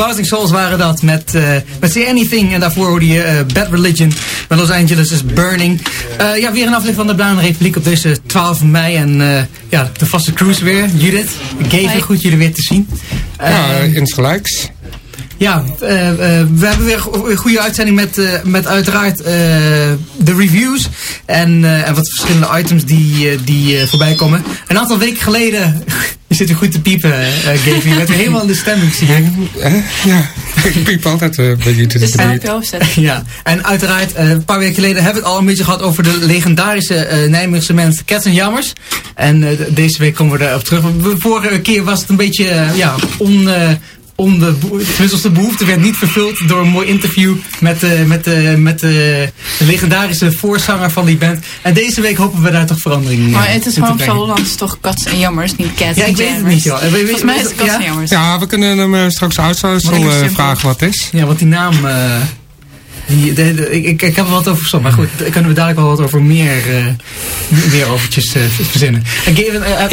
Bouncing Souls waren dat met, uh, met Say Anything. En daarvoor hoorde je eh, Bad Religion. Met Los Angeles is Burning. Eh, ja, weer een aflevering van de Blauwe Republiek op deze 12 mei. En ja, de vaste cruise weer. Judith, geven goed jullie weer te zien. ja, insgelijks ja, eh, eh, we hebben weer een goede uitzending met, eh, met uiteraard eh, de reviews. En, eh, en wat verschillende items die, die eh, voorbij komen. Een aantal weken geleden... Je zit weer goed te piepen, eh Gaby. Je bent weer helemaal in de stemming, zie ik. Ja, ik piep altijd eh, bij jullie Dus op buurt. je hoofd. Ja, en uiteraard, eh, een paar weken geleden hebben we het al een beetje gehad over de legendarische eh Nijmeegse band Cats and Jammers. En eh, de- deze week komen we daarop terug. De vorige keer was het een beetje, ja, on, on de, tenminste als de behoefte werd niet vervuld door een mooi interview met, eh, met, eh, met eh, de legendarische voorzanger van die band. En deze week hopen we daar toch verandering in Maar het is gewoon zo Hollands toch Cats en Jammers, niet Cats Ja, en ik weet het Jammers. niet, joh. Volgens mij is het Cats ja? en Jammers. Ja, we kunnen hem eh, straks ik eh, vragen wat het is. Ja, want die naam. eh, die, de, de- ik, ik, ik heb er wat over verstand. Maar goed, daar kunnen we dadelijk wel wat over meer, eh, meer overtjes verzinnen. Eh,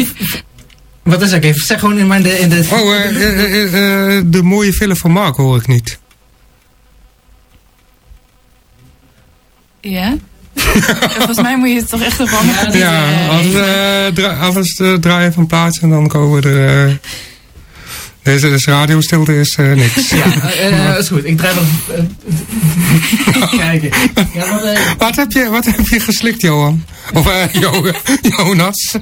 wat is dat? Even zeg gewoon in, mijn de, in de. Oh, eh, eh, eh, de mooie film van Mark hoor ik niet. Ja? Volgens mij moet je het toch echt op andere Ja, Ja, eh, als, eh dra als uh, draaien van plaats en dan komen we er... eh, deze dus radiostilte is eh, niks. Ja, is goed. Ik draai nog. eh, kijken. Ja, wat, Wat heb, je, wat heb je geslikt, Johan? Of eh, Jo- Jonas?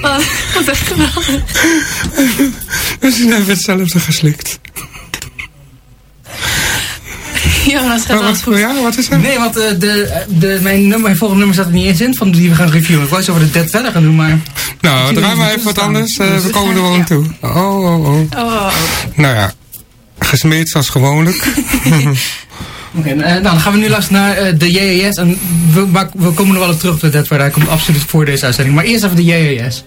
Wat, wat echt geweldig. We hebben hetzelfde geslikt. Jonas gaat wat, goed. ja, wat is er? nee, want eh, de, de, mijn, nummer, mijn volgende nummer staat er niet eens in van die we gaan reviewen. Ik wou eens over de Dead verder gaan doen, maar. Nou, draai maar even wat anders. eh, we komen er wel aan ja. toe. Oh, oh, oh. Oh, Nou ja, gesmeerd zoals gewoonlijk. Oké, eh, nou dan gaan we nu luisteren naar eh, de JAS. En we, we komen er wel op terug op de Dead Hij komt absoluut voor deze uitzending. Maar eerst even de JAS.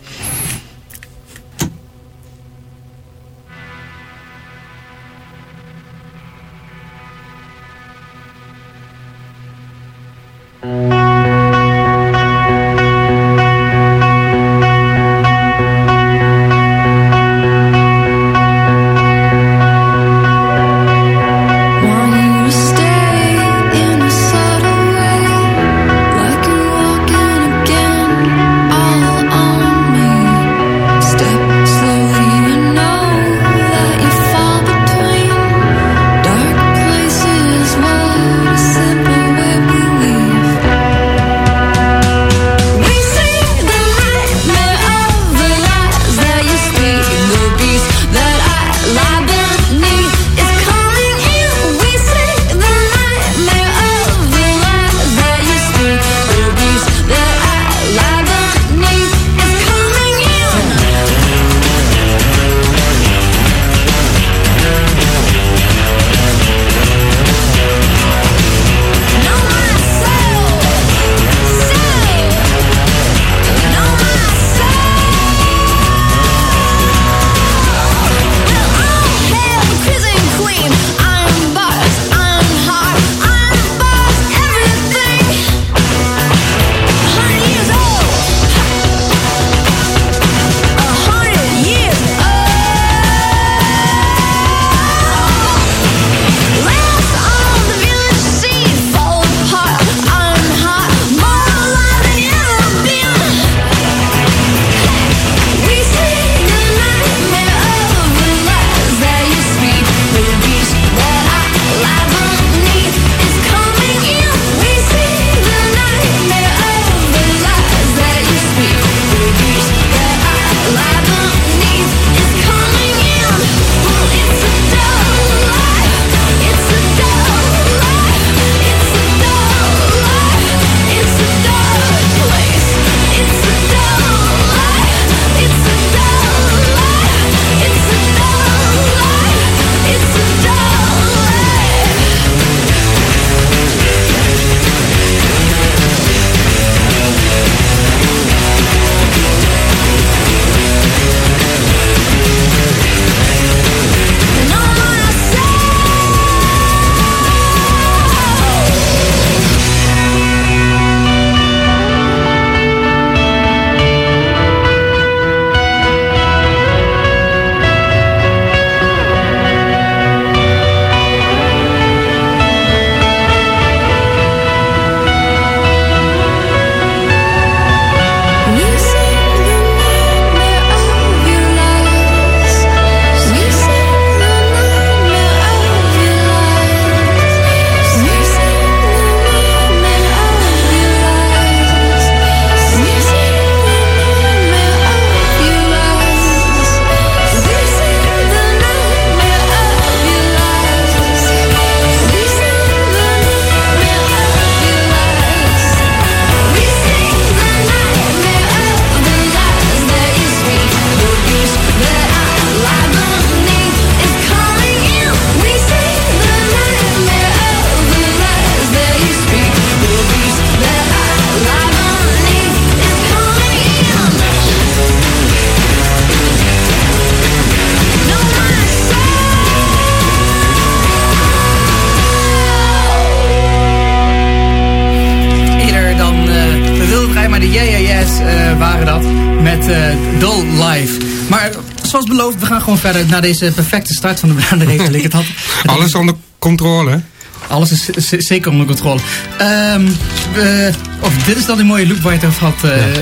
Zoals beloofd, we gaan gewoon verder naar deze perfecte start van de Bruine Republiek. Het had, het had- Alles onder controle. alles is zeker onder controle. Ehm, eh, of dit is dan die mooie look waar je het over had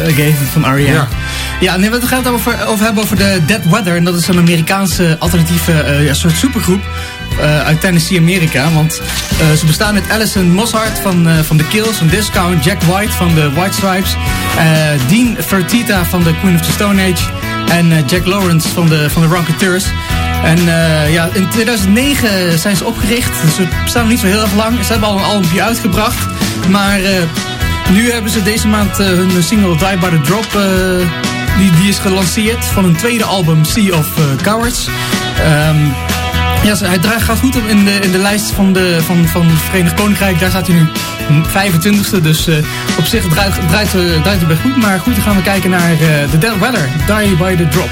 gegeven van R.E.M. Ja. Ja, nee, we gaan het over, over hebben over de Dead Weather. En dat is een Amerikaanse alternatieve eh, ja, soort supergroep. uit Tennessee, Amerika. Want ze bestaan uit Alison Mosshart van, van The Kills, van Discount, Jack White van de White Stripes, Dean Fertita van de Queen of the Stone Age en eh, Jack Lawrence van de, van de Rocketeurs. En eh, ja, in 2009 zijn ze opgericht, dus ze bestaan niet zo heel erg lang. Ze hebben al een album uitgebracht, maar eh, nu hebben ze deze maand hun single Die By The Drop, die, die is gelanceerd van hun tweede album Sea of Cowards. Ehm, ja, hij gaat goed in de, in de lijst van, de, van, van het Verenigd Koninkrijk. Daar staat hij nu 25e, dus eh, op zich draait, draait, eh, draait het best goed. Maar goed, dan gaan we kijken naar eh The Dead Weather, Die By The Drop.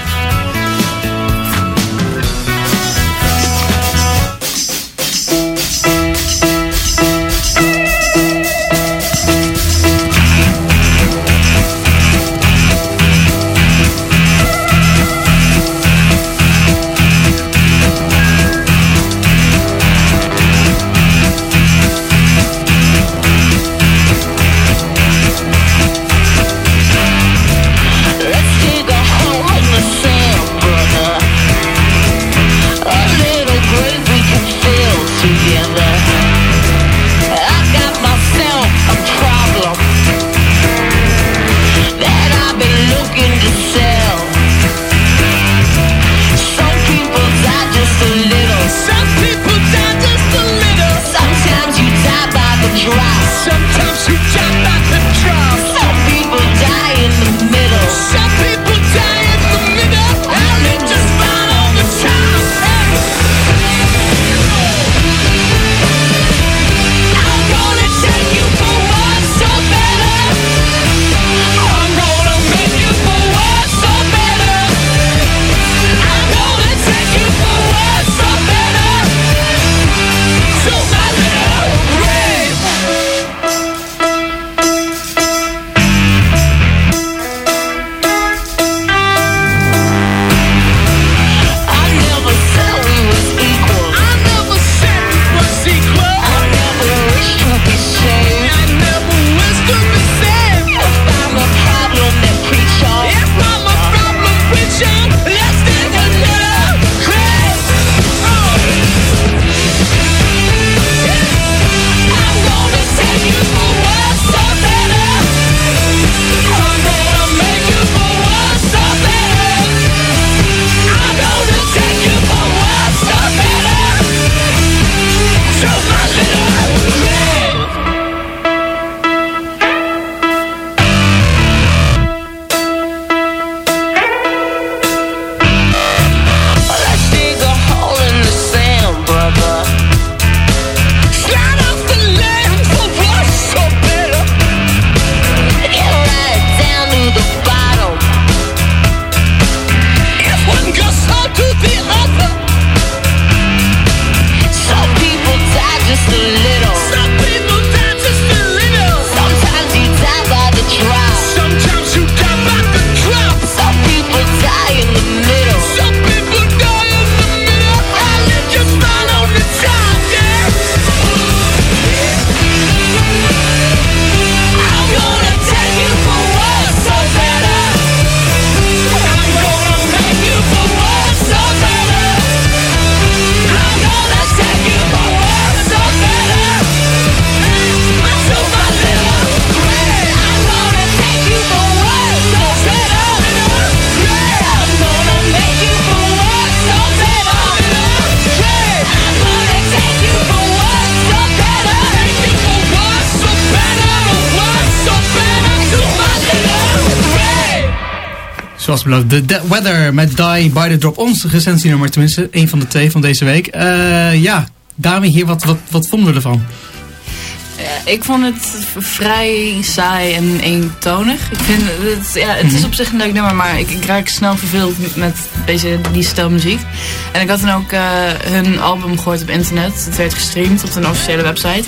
Zoals beloofd, The Dead Weather met Die By The Drop. Onze recensienummer, tenminste, een van de twee van deze week. Eh, ja, Dami hier, wat, wat, wat vonden we ervan? Ik vond het vrij saai en eentonig. Ik vind het, ja, het is op zich een leuk nummer, maar ik, ik raak snel verveeld met- deze, die stijl muziek. En ik had dan ook eh, hun album gehoord op internet. Het werd gestreamd op een officiële website.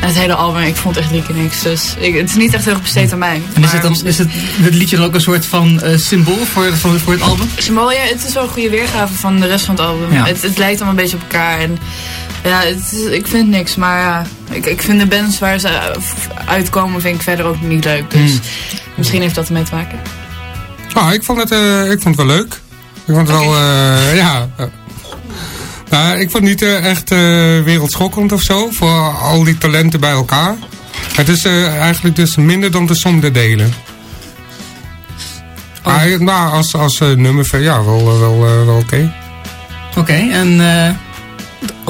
En het hele album, ik vond echt drie keer niks. Dus ik, het is niet echt heel erg besteed aan mij. En is het, dan, is het, het liedje dan ook een soort van eh, symbool voor, voor, voor het album? Symbool, ja, het is wel een goede weergave van de rest van het album. Ja. Het, het lijkt allemaal een beetje op elkaar. En ja, het, ik vind niks. Maar ja, ik, ik vind de bands waar ze eh, uitkomen, vind ik verder ook niet leuk. Dus Hmm. misschien heeft dat ermee te maken. Nou, ik vond het, eh, ik vond het wel leuk. Ik vond het wel, eh, ja... eh, nou, ik vond het niet eh, echt wereldschokkend of zo, voor al die talenten bij elkaar. Het is eigenlijk dus minder dan de som der delen. Maar, nou, als, als nummer, ja, wel, wel, wel oké. Oké, en eh,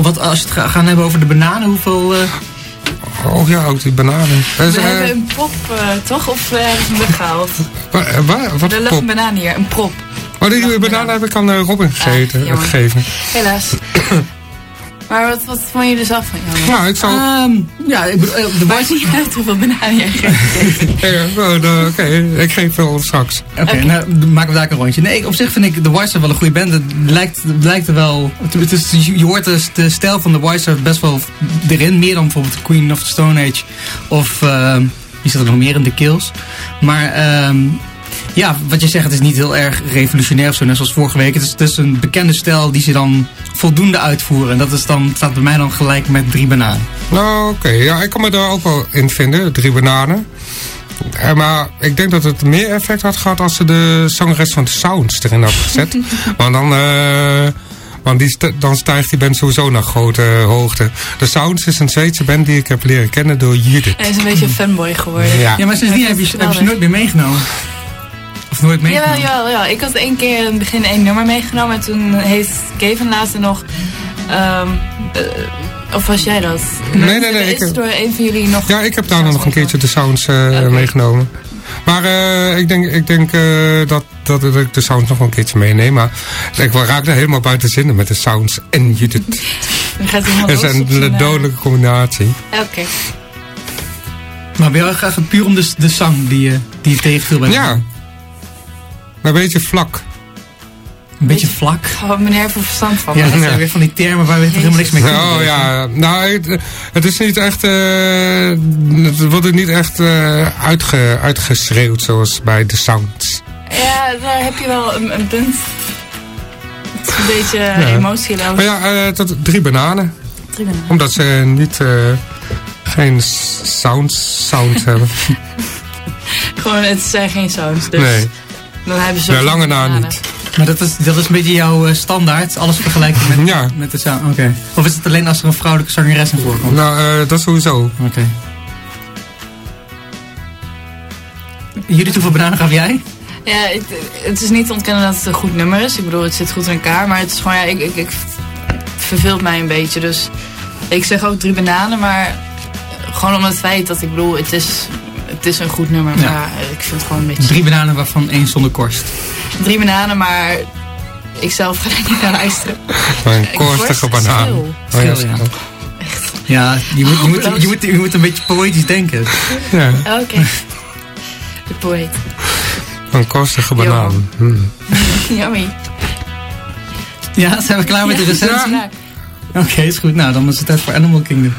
wat, als je het ga- gaan hebben over de bananen, hoeveel... eh, Oh ja, ook die bananen. We eh, hebben een prop, eh, toch? Of uh, hebben we hem weggehaald? wa- eh, wa- wat Er een banaan hier, een prop. Oh, die bananen heb ik aan Robin gegeten, Ah, jammer. gegeven. Helaas. maar wat, wat vond je er zelf van, Jan? Nou, ik zal... ehm, ja, ik bedoel, eh, de niet uit hoeveel bananen jij geeft. Oh, nou, Oké, ik geef wel straks. Oké, nou dan maken we daar een rondje. Nee, op zich vind ik The Wiser wel een goede band. Het lijkt, het lijkt er wel... Het, is, je hoort dus de stijl van The Wiser best wel erin. Meer dan bijvoorbeeld Queen of the Stone Age. Of, ehm wie zit er nog meer in? The Kills. Maar... ehm ja, wat je zegt, het is niet heel erg revolutionair of zo, net zoals vorige week. Het is, het is een bekende stijl die ze dan voldoende uitvoeren. En dat is dan, staat bij mij dan gelijk met drie bananen. Nou, oké. Ja, ik kan me daar ook wel in vinden. Drie bananen. Eh, maar ik denk dat het meer effect had gehad als ze de zangeres van de Sounds erin had gezet. want dan, eh, want die st- dan stijgt die band sowieso naar grote hoogte. De Sounds is een Zweedse band die ik heb leren kennen door Judith. Hij is een beetje een fanboy geworden. Ja. Ja, maar sindsdien heb je, heb je ze nooit meer meegenomen. Of nooit meegenomen. jawel, ja. Ik had één keer in het begin één nummer meegenomen. En toen heeft Kevin later nog... ehm, eh, of was jij dat? Nee, nee, nee, ik- is door een van jullie nog... Ja, ik heb daarna nog een keertje de Sounds eh, meegenomen. Maar eh, ik denk, ik denk eh, dat, dat, dat ik de Sounds nog wel een keertje meeneem. Maar ik raak er helemaal buiten zinnen met de Sounds en Judith. Dat is een dodelijke combinatie. Oké. Maar jou gaat het puur om de, de zang die je, die je tegenviel bij Ja. Maar een beetje vlak. Een beetje vlak. Oh, meneer heeft er verstand van. Ja, dat zijn weer van die termen waar we helemaal niks mee kunnen. Oh ja, nou, het, het is niet echt, eh, het wordt niet echt eh, uitge, uitgeschreeuwd zoals bij de Sounds. Ja, daar heb je wel een, een punt. Het is een beetje uh, emotieloos. Maar ja, eh, tot drie bananen. Drie bananen. Omdat ze niet, eh, geen sounds, sound hebben. Gewoon, het zijn geen sounds. Dus Nee, dan hebben ze ook lange na niet. Maar dat is, dat is een beetje jouw eh, standaard. Alles vergelijken met, Ja. met de sound. Oké. Of is het alleen als er een vrouwelijke zangeres in voorkomt? Nou, eh, dat sowieso. Oké. Jullie hoeveel bananen gaf jij? Ja, het, het is niet te ontkennen dat het een goed nummer is. Ik bedoel, het zit goed in elkaar. Maar het is gewoon, ja, ik, ik, ik, het verveelt mij een beetje. Dus ik zeg ook drie bananen. Maar gewoon om het feit dat ik bedoel, het is, het is een goed nummer. Ja. Maar ik vind het gewoon een beetje... Drie bananen waarvan één zonder korst. Drie bananen, maar ik zelf ga er niet naar luisteren. Een korstige banaan. Oh ja, Stil, ja. je moet, je, moet, je, moet, je moet een beetje poëtisch denken. ja. Oké. De poëet. Een korstige banaan. Hmm. Yummy. Ja, zijn we klaar met de recensie? Ja. Oké, is goed. Nou, dan is het tijd voor Animal Kingdom.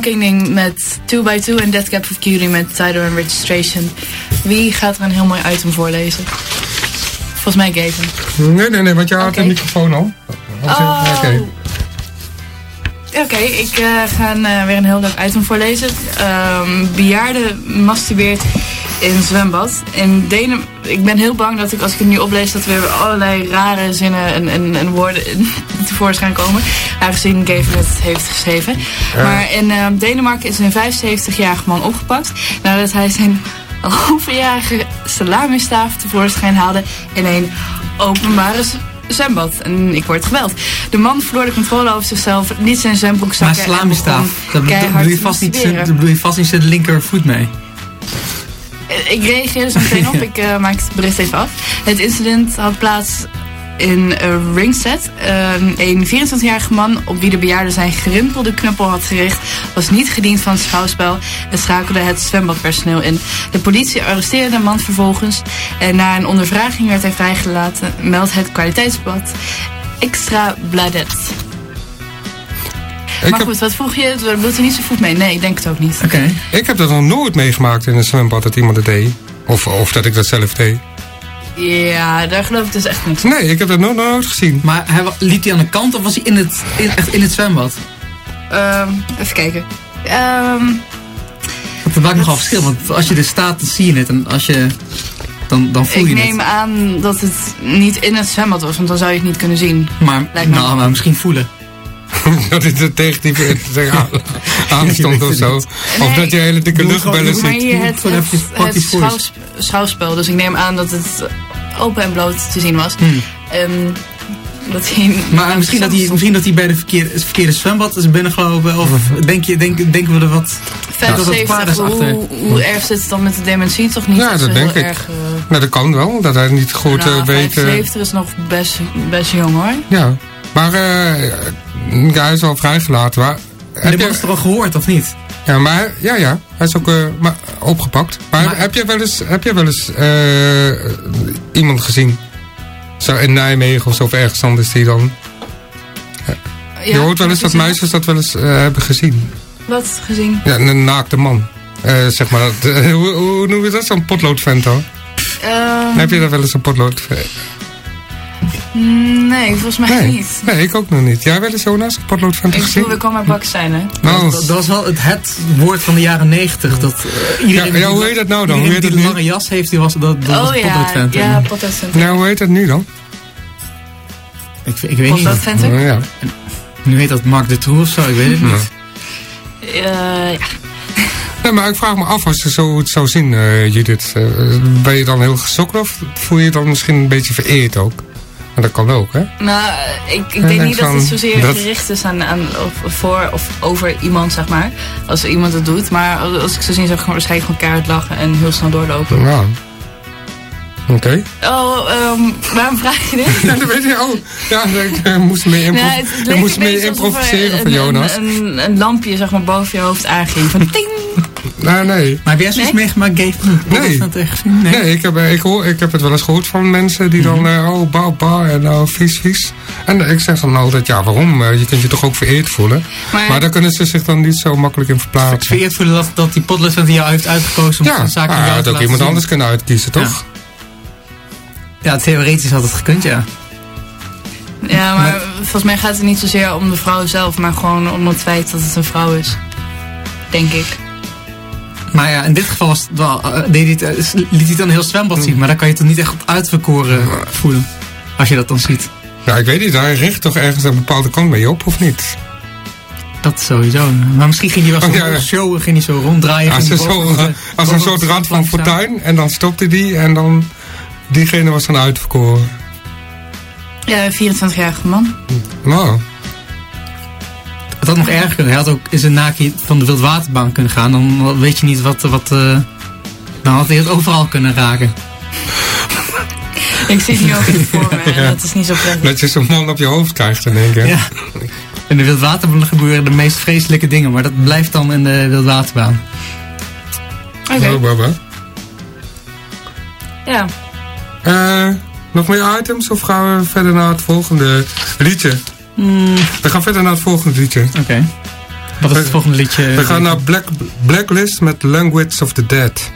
Met 2x2 en Dead Cap of Cutie met Title and Registration. Wie gaat er een heel mooi item voorlezen? Volgens mij Gavin. Nee, nee, nee, want jij had Oké. de microfoon al. Oh. Oké. Oké, ik eh, ga een, eh, weer een heel leuk item voorlezen. Bejaarde masturbeert in een zwembad. In Denen, ik ben heel bang dat ik als ik het nu oplees... dat er weer allerlei rare zinnen en, en, en woorden tevoorschijn komen. Aangezien Gavin het heeft geschreven. Maar in ehm, Denemarken is een 75-jarige man opgepakt... nadat hij zijn overjarige salamistaaf tevoorschijn haalde... in een openbare zwembad. En ik word geweld. De man verloor de controle over zichzelf, liet zijn zwembroek Maar zakken... en salamistaaf, niet, dat bedoel je vast niet zijn linkervoet mee. Eh, Ik reageer er zo meteen op. Ik eh, maak het bericht even af. Het incident had plaats in uh, Ringset. Ehm, een 24-jarige man op wie de bejaarde zijn gerimpelde knuppel had gericht... was niet gediend van het schouwspel en schakelde het zwembadpersoneel in. De politie arresteerde de man vervolgens. En na een ondervraging werd hij vrijgelaten, meldt het kwaliteitsblad Extra Bladet. Ik, maar heb, goed, wat vroeg je? Doet hij niet zijn voet mee? Nee, ik denk het ook niet. Oké. ik heb dat nog nooit meegemaakt in een zwembad dat iemand het deed. Of, of dat ik dat zelf deed. Ja, daar geloof ik dus echt niks Nee, ik heb dat nooit, nooit gezien. Maar hij, liep hij aan de kant of was hij in het, in, echt in het zwembad? Ehm, even kijken. Ehm, Want dat maakt nogal verschil, want als je er staat, dan zie je het. En als je, dan, dan voel ik je neem het. aan dat het niet in het zwembad was, want dan zou je het niet kunnen zien. Maar, nou, maar misschien voelen. dat het er tegen aan, aanstond of zo. Of dat je hele dikke luchtbellen gewoon- Maar zit. hier het, Gewoon het, het schouws- schouwspel, dus ik neem aan dat het open en bloot te zien was. Hmm. En dat hij... Maar misschien dat, hij, misschien dat hij bij de verkeerde, het verkeerde zwembad is binnengelopen. Of denk je, denk, denken we er wat... dat het 75, kwaad is achter. hoe, hoe erg zit het dan met de dementie? Toch niet Ja, zo dat heel denk ik. erg... eh, Nou, dat kan wel. Dat hij niet goed nou, eh, weet... eh, 75 is nog best, best jong hoor. ja. Maar eh, ja, hij is wel vrijgelaten. Maar, Heb je het al gehoord, of niet? ja, maar, ja, ja. Hij is ook eh, maar, opgepakt. Maar, Maar- heb je wel eens, heb je wel eens eh, iemand gezien? Zo in Nijmegen of zo, of ergens anders die dan... je hoort wel eens dat gezien? meisjes dat wel eens eh, hebben gezien. Wat gezien? Ja, een naakte man. Eh, zeg maar, hoe, hoe noem je dat? Zo'n potloodvent hoor. Ehm, Heb je daar wel eens een potlood? Nee, volgens mij Nee, niet. nee, ik ook nog niet. Jij wel eens Jonas, een potloodvent Ik bedoel, ik kwam uit Bakstein, hè? Nou, Dat, dat was wel het, het woord van de jaren negentig. Dat, eh, iedereen Ja, ja, die- hoe heet dat nou dan? Hoe heet die een nu? lange jas heeft, die was, dat, dat was oh een ja, potloodvent. ja, nou, hoe heet dat nu dan? Ik, ik weet niet. Ook? Nou, ja. Nu heet dat Mark de Troe of zo, ik weet het niet. Ja. Eh, ja. Nee, maar ik vraag me af als je zo het zou zien, eh, Judith. eh, ben je dan heel geschokt of voel je je dan misschien een beetje vereerd ook? Dat kan ook, hè? Nou, ik, ik denk denk niet dat het zozeer dat- gericht is aan, aan of, voor of over iemand, zeg maar. Als iemand het doet. Maar als ik zo zien, zou ik gewoon waarschijnlijk gewoon keihard lachen en heel snel doorlopen. Ja. Oké. Oh, ehm, waarom vraag je dit? Ja, dat weet je. Oh, ja, ik eh, moest mee, impro Nou, het, het moest een mee beetje alsof er improviseren van Jonas. Een, een, een lampje, zeg maar, boven je hoofd aanging. Van ting! Nee, nee. Maar heb jij zoiets Nee? meegemaakt, Gave? Potloodvent tegen gezien? Nee. Nee, ik heb, eh, ik, hoor, ik heb het wel eens gehoord van mensen die dan, eh, oh, ba, ba, en nou, vies, vies. En ik zeg dan altijd, ja, waarom? Eh, je kunt je toch ook vereerd voelen? Maar, Maar daar kunnen ze zich dan niet zo makkelijk in verplaatsen. Vereerd voelen dat, dat die potloodvent die jou heeft uitgekozen om Ja, een zaak maar aan hij jou had ook iemand zien. anders kunnen uitkiezen, toch? Ja, theoretisch had het gekund, ja. ja, maar volgens mij gaat het niet zozeer om de vrouw zelf, maar gewoon om het feit dat het een vrouw is. Denk ik. Maar ja, in dit geval was het wel, eh, deed hij het, eh, liet hij het dan een heel zwembad zien. Maar dan kan je het toch niet echt uitverkoren voelen. Als je dat dan ziet. Ja, ik weet niet, hij richt toch ergens een bepaalde kant mee op, of niet? Dat sowieso. Maar misschien ging hij wel zo Oh, ja, ja. show, ging hij zo ronddraaien. Als, zo, boven de- als een soort rand van fortuin, en dan stopte die, en dan diegene was dan uitverkoren. Ja, een 24-jarige man. Nou, Had nog erger kunnen. Hij had ook in zijn naakje van de wildwaterbaan kunnen gaan. Dan weet je niet wat... wat eh, dan had hij het overal kunnen raken. Ik zie het nu ook voor me Ja. dat is niet zo prettig. dat je zo'n man op je hoofd krijgt in één keer. Ja. In de wildwaterbaan gebeuren de meest vreselijke dingen. Maar dat blijft dan in de wildwaterbaan. Oké, Oh, baba. ja. Eh, nog meer items of gaan we verder naar het volgende liedje? We gaan verder naar het volgende liedje. Oké. Wat is het volgende liedje? We gaan naar Black, Blacklist met Language of the Dead.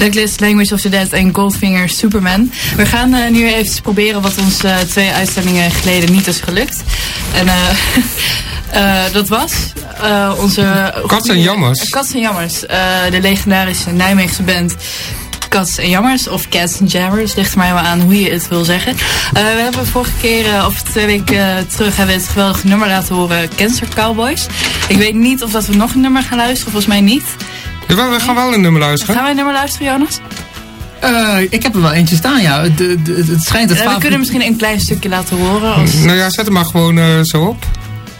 Blacklist, Language of the Dead en Goldfinger Superman. We gaan eh, nu even proberen wat ons eh, twee uitstellingen geleden niet is gelukt. En eh, dat was onze... Kats en Jammers. Kats en Jammers. de legendarische Nijmeegse band. Cats en Jammers. Of Cats en Jammers, ligt er mij wel aan hoe je het wil zeggen. We hebben vorige keer, of twee weken terug, hebben we het geweldige nummer laten horen, Cancer Cowboys. Ik weet niet of dat we nog een nummer gaan luisteren, volgens mij niet. Jawel, we gaan wel een nummer luisteren. Gaan wij een nummer luisteren, Jonas? Eh, ik heb er wel eentje staan, ja. De, de, het schijnt het Eh, we kunnen misschien een klein stukje laten horen. Als... Nou ja, zet hem maar gewoon eh, zo op.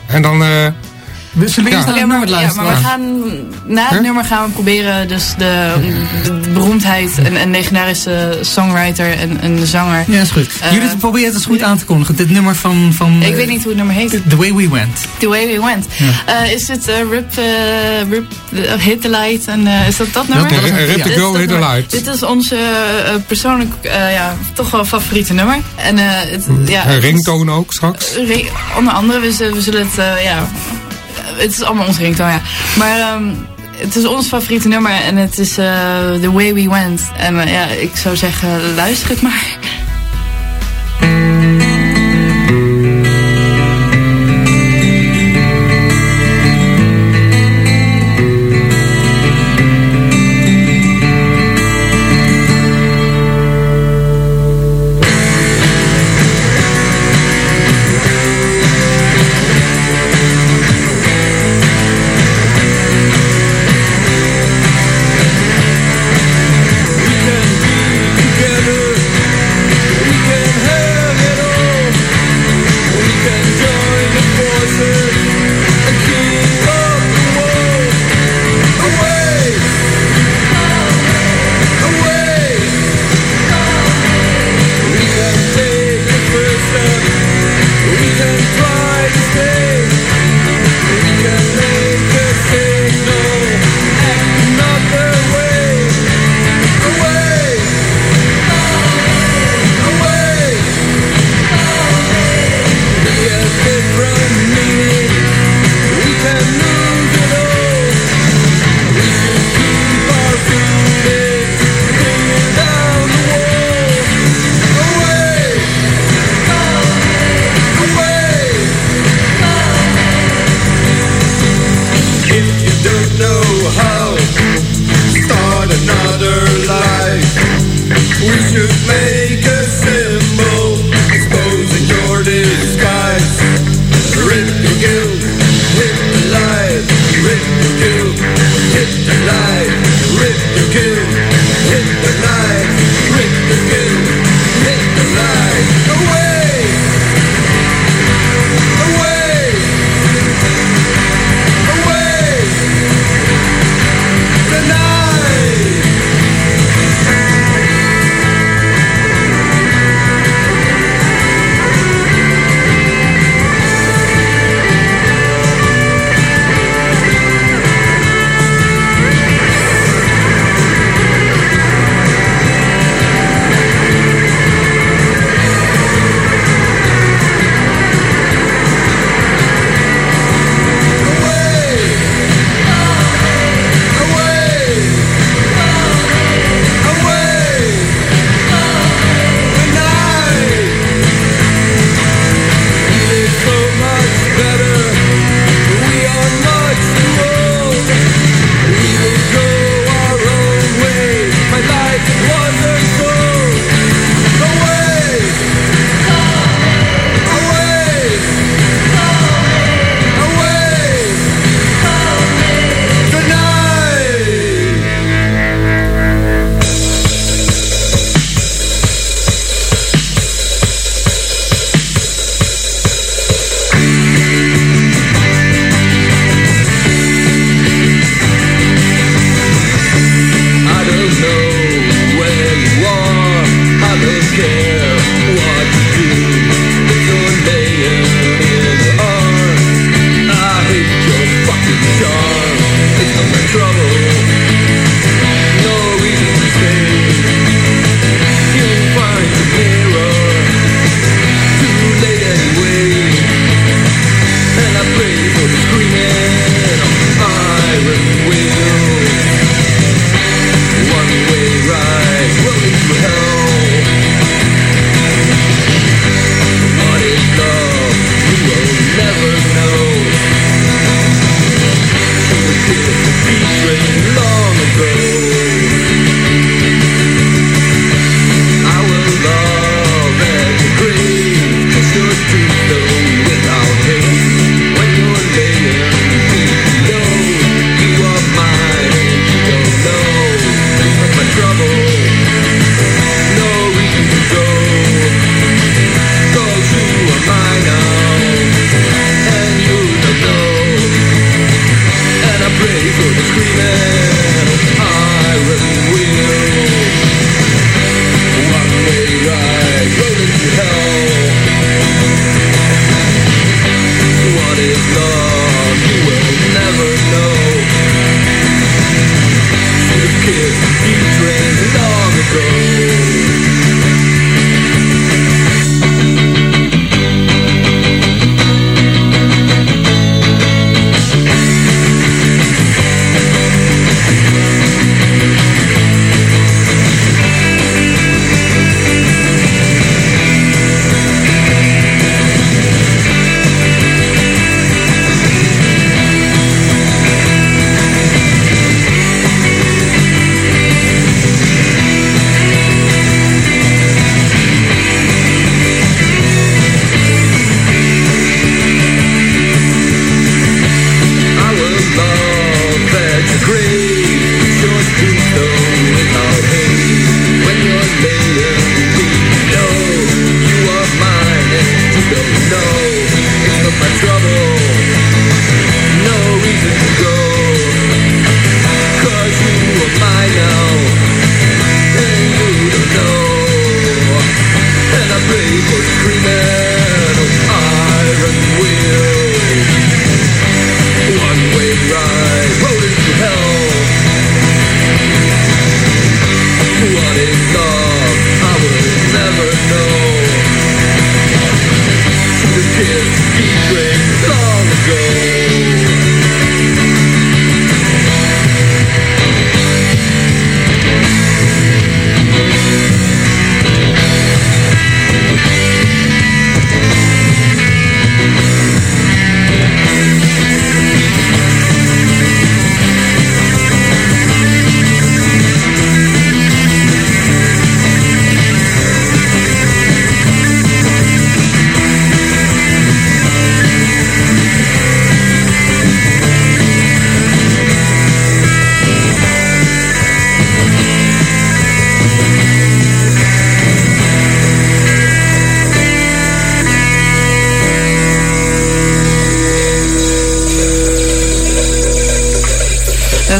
En dan... We zullen Ja. eerst naar Ja, het maar, nummer ja, luisteren. maar we gaan, na het Huh? nummer gaan we proberen dus de, de, de beroemdheid en een legendarische songwriter en een zanger. Ja, is goed. Eh, Judith, probeer het eens goed aan te kondigen. Dit nummer van... van Ik weet niet hoe het nummer heet. The Way We Went. The Way We Went. Eh, is dit eh, Rip, Rip Hit the Light? En, eh, is dat dat nummer? Dat Rip the Girl Hit the. Light. Dit is onze persoonlijk eh, ja, toch wel favoriete nummer. En eh, het, ja, een het ringtoon ook straks. Onder andere, we, zullen- we zullen het, eh, ja, het is allemaal ons ringtoon, ja. Maar ehm, het is ons favoriete nummer en het is eh, The Way We Went. En eh, ja, ik zou zeggen, luister het maar.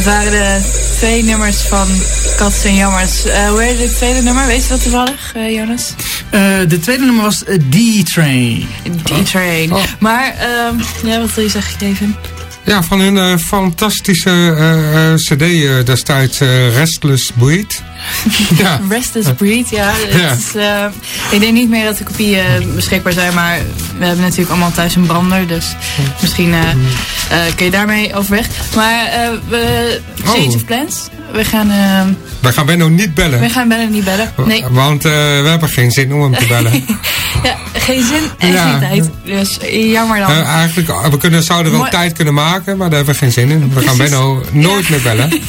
Dat waren de twee nummers van Cats en Jammers. Eh, hoe heet het tweede nummer? Weet je dat toevallig, eh, Jonas? Eh, de tweede nummer was D-Train. D-Train. Oh. Maar, ehm, ja, wat wil je zeggen, Kevin? Ja, van hun eh, fantastische eh, eh, cd eh, destijds, eh, Restless Breed. Ja. Restless Breed, ja. Is, eh, ik denk niet meer dat de kopieën beschikbaar zijn, maar we hebben natuurlijk allemaal thuis een brander, dus misschien eh, eh, kun je daarmee overweg. Maar eh, we, Change Oh. of Plans, we gaan, eh, Wij gaan Benno niet bellen. we gaan bijna niet bellen. Nee, Want eh, we hebben geen zin om hem te bellen. ja, geen zin en Ja. geen tijd. Dus jammer dan. Eh, eigenlijk, eh, we kunnen, zouden wel Mooi. tijd kunnen maken, maar daar hebben we geen zin in. We gaan. Benno nooit meer bellen.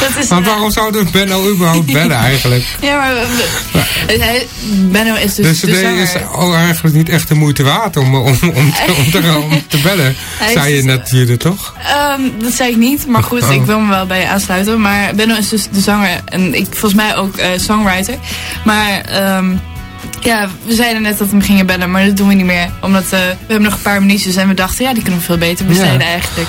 dat is, Want eh, waarom zouden we Benno überhaupt bellen eigenlijk? Ja, maar we- we- hij- Benno is De dus cd de zanger. is ook eigenlijk niet echt de moeite waard om, om, om, te, om, te, om te bellen. Hij Zei je is- net jullie toch? Ehm, dat zei ik niet, maar goed, Oh. ik wil me wel bij je aansluiten. Maar Benno is dus de zanger en ik volgens mij ook eh, songwriter. Maar ehm, ja, we zeiden net dat we hem gingen bellen, maar dat doen we niet meer. Omdat eh, we hebben nog een paar minuutjes en we dachten, ja, die kunnen we veel beter besteden Ja. eigenlijk.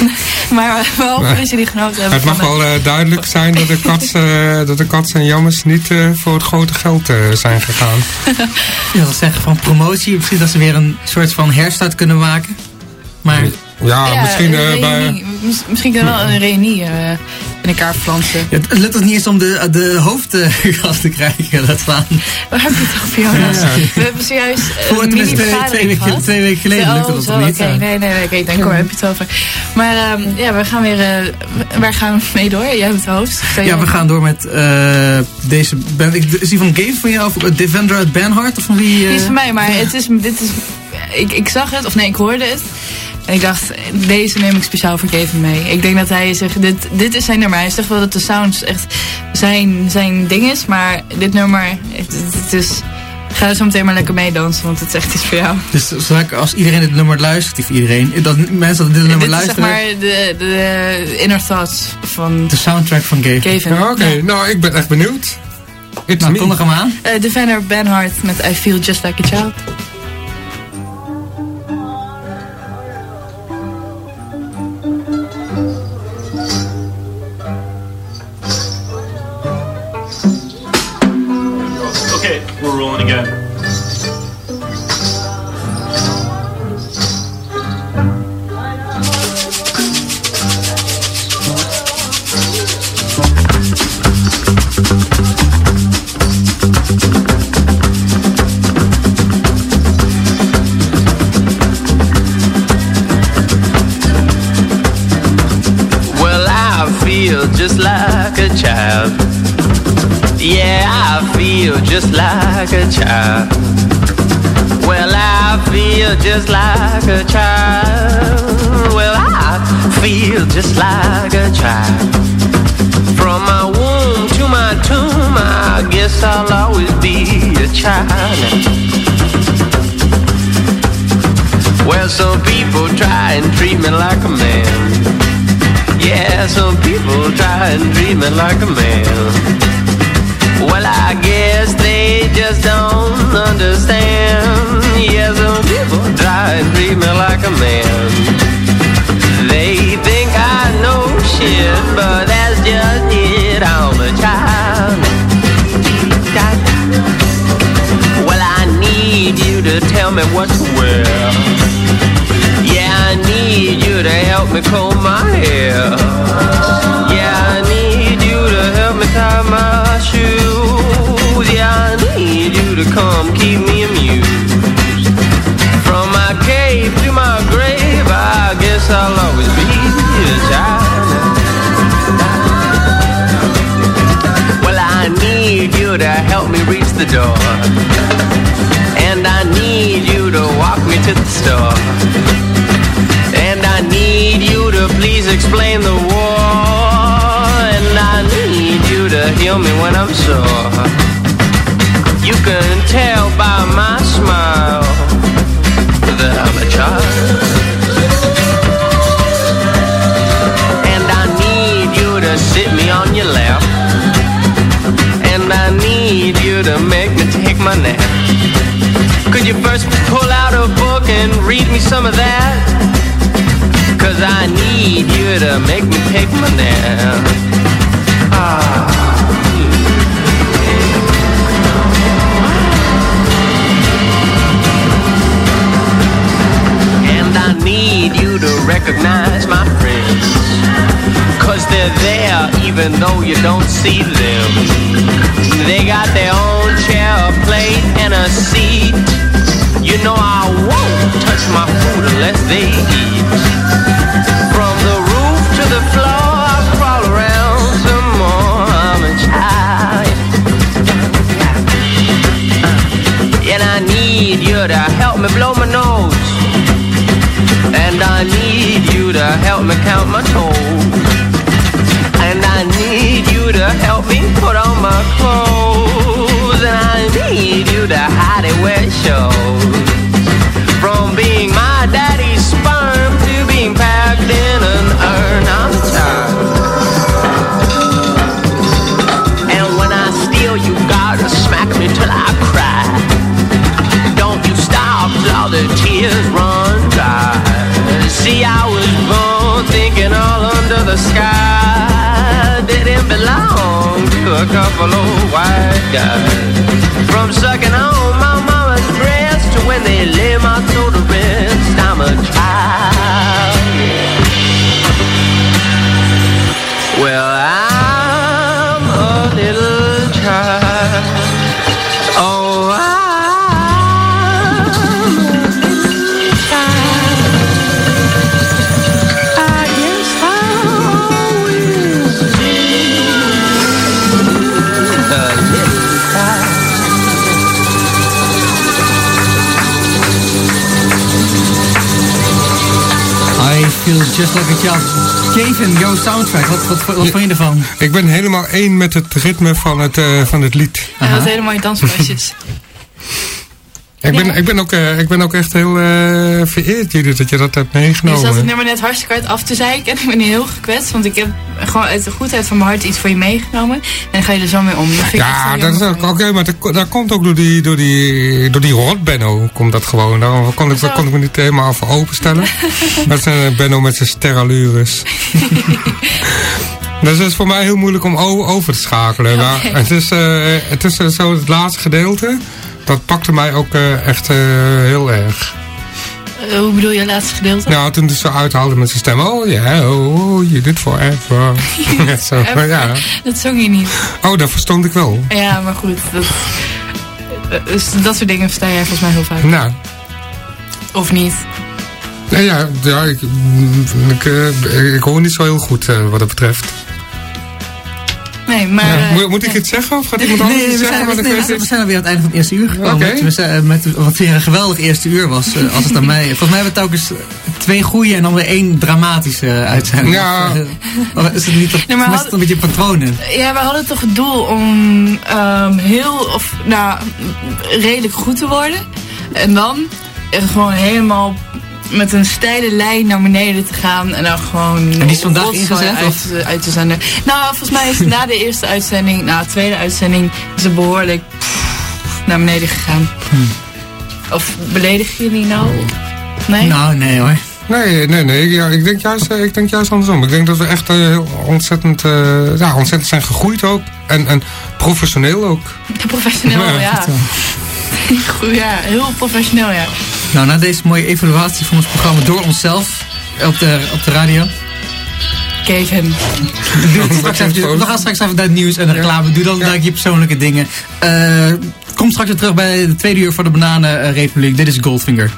maar we hopen Maar- dat jullie genoten hebben. Het mag wel eh, duidelijk zijn dat de, kats, eh, dat de kats en jammers niet eh, voor het grote geld eh, zijn gegaan. Ja, dat zeggen van promotie. Misschien dat ze weer een soort van herstart kunnen maken. Maar Ja, Ja, misschien een eh, bij... Misschien kunnen we wel een reunie eh, in elkaar flansen. ja, het lukt ons niet eens om de, de hoofdgast te krijgen. Dat staan. Waar heb je het over, Jonas? Ja. We hebben zojuist eh, Voor tenminste twee, twee, weken, twee weken geleden Oh, lukte dat zo, nog niet. Oké, nee, nee, nee. Denk, waar heb je het over? Maar ehm, ja, we gaan weer... eh, waar gaan we mee door? Jij hebt het hoofd. Ja, we gaan door met eh, deze band. Ik- Is die van Game van jou? Of eh, Devendra uit Banhart? Of van wie? eh? Die is van mij, maar het is, dit is... Ik, ik zag het, of nee, ik hoorde het. En ik dacht, deze neem ik speciaal voor Kevin mee. Ik denk dat hij zegt, dit, dit is zijn nummer. Hij zegt wel dat de sounds echt zijn, zijn ding is. Maar dit nummer, het, het is... Ga zo meteen maar lekker mee dansen, want het is echt iets voor jou. Dus als iedereen dit nummer luistert, of iedereen, dat mensen dat dit nummer dit is zeg luisteren, maar de, de inner thoughts van de soundtrack van. Kevin. Ja, Oké, nou ik ben echt benieuwd. It's Nou, me. kondig hem aan. Eh, Defender Benhart met I Feel Just Like a Child. A child. Well, some people try and treat me like a man. Yeah, some people try and treat me like a man. Well, I guess they just don't understand. Yeah, some people try and treat me like a man. They think I know shit, but to tell me what to wear. Yeah, I need you to help me comb my hair. Yeah, I need you to help me tie my shoes. Yeah, I need you to come keep me amused. From my cave to my grave, I guess I'll always be a child. Well, I need you to help me reach the door. I need you to walk me to the store. And I need you to please explain the war. And I need you to heal me when I'm sore. You can tell by my smile that I'm a child. And I need you to sit me on your lap. And I need you to make me take my nap. Could you first pull out a book and read me some of that? Cause I need you to make me take my nap. And I need you to recognize my friends. Cause they're there even though you don't see them. They got their own plate, and a seat. You know I won't touch my food unless they eat. From the roof to the floor, I crawl around some more. I'm a child. And I need you to help me blow my nose. And I need you to help me count my toes. And I need you to help me put on my clothes. Need you to hide it where it shows. From being my daddy's sperm to being packed in an urn, I'm tired. And when I steal, you gotta smack me till I cry. Don't you stop till the tears run dry. See, I was born thinking all under the sky a couple of white guys. From sucking on my mama's breast to when they lay my toe to rest, I'm a child. Well, I feel just like a child. Kevin, jouw soundtrack, wat, wat, wat vond je ervan? Ik ben helemaal één met het ritme van het, eh, van het lied. Hij had hele mooie danspasjes. Ik ben, ik ben, ook, eh, ik ben ook echt heel eh, vereerd, Judith, dat je dat hebt Je zat het meegenomen. nummer net hartstikke hard af te zeiken. En ik ben heel gekwetst. Want ik heb gewoon uit de goedheid van mijn hart iets voor je meegenomen. En dan ga je er zo mee om. Dat ik Ja, dat is ook oké, maar dat, dat komt ook door die, door die, door die rot-Benno, komt dat gewoon. Daarom kon ik, kon ik me niet helemaal voor openstellen. dat is een Benno met zijn sterallures. Dus het is voor mij heel moeilijk om over te schakelen. Maar het is, eh, het is eh, zo het laatste gedeelte. Dat pakte mij ook eh, echt eh, heel erg. Eh, hoe bedoel je het laatste gedeelte? Nou, toen zo uithaalde met zijn stem. Oh ja, oh, you did forever. zo, Even. ja. Dat zong je niet. Oh, dat verstond ik wel. Ja, maar goed. Dat, dus dat soort dingen versta jij volgens mij heel vaak. Nou, Of niet? ja, ja, ja ik, ik, eh, ik hoor niet zo heel goed wat dat betreft. Nee, maar... Ja, eh, moet, moet ik iets zeggen of gaat iemand Nee, anders we zeggen? zijn, nee, we niet. zijn alweer aan het einde van het eerste uur gekomen. Oké. We zijn met wat weer een geweldig eerste uur was. eh, als het aan mij. Volgens mij hebben we telkens twee goede en dan weer één dramatische eh, uitzending. Ja. Eh, is het niet dat, Nee, het een beetje patronen? Ja, we hadden toch het doel om ehm, heel, of nou, redelijk goed te worden. En dan gewoon helemaal met een steile lijn naar beneden te gaan. En dan gewoon... En die is vandaag ingezet, Uit, of? eh, uit te zenden. Nou, volgens mij is na de eerste uitzending, na de tweede uitzending, is het behoorlijk pff, naar beneden gegaan. Hmm. Of beledig je die nou? Nee? Nou, nee hoor. Nee, nee, nee. Ja, ik, denk juist, eh, ik denk juist andersom. Ik denk dat we echt eh, heel ontzettend, eh, ja, ontzettend zijn gegroeid ook. En, en professioneel ook. Professioneel, Ja, ja. Ja, heel professioneel, ja. Nou, na deze mooie evaluatie van ons programma door onszelf op de, op de radio. Kevin. Even, we gaan straks even naar het nieuws en de reclame. Doe dan Ja. je persoonlijke dingen. Eh, kom straks weer terug bij de tweede uur van de Bananenrepubliek. Dit is Goldfinger.